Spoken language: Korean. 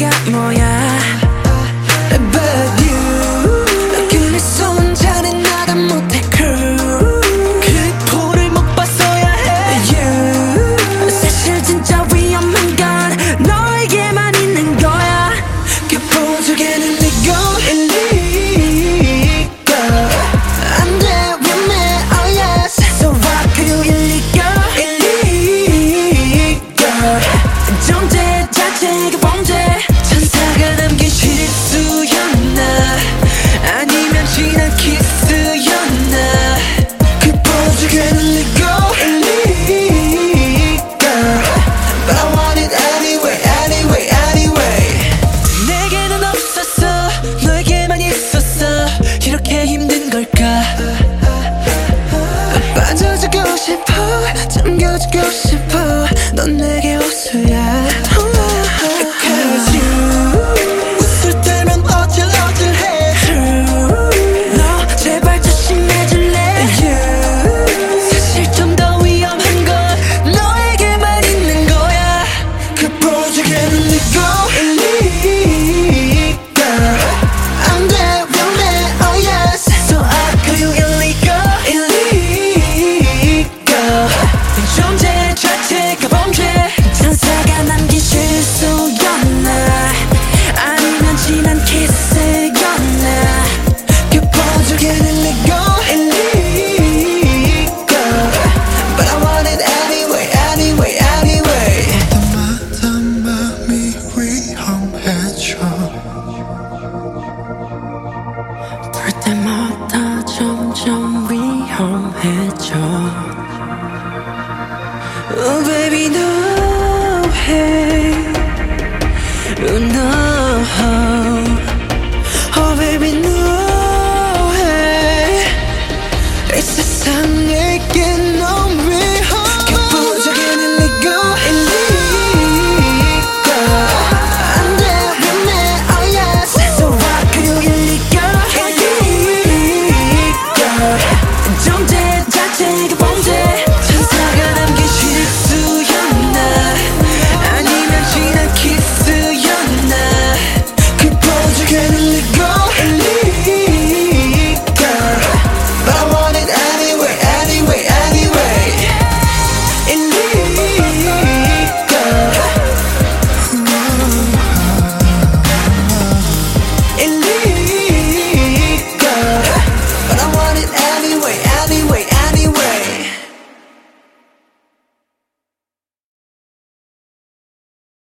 got more yeah. 힘든 걸까? 빠져주고 싶어 잠겨주고 싶어. 넌 내게 호수야. 범죄. 천사가 남긴 실수였나? 아니면 지난 키스였나? 그 포즈기를 내고 일리고 But I want it anyway anyway anyway. 마다마다 맘이 위험해져. 그럴 때마다 점점 위험해져. Oh, baby, no.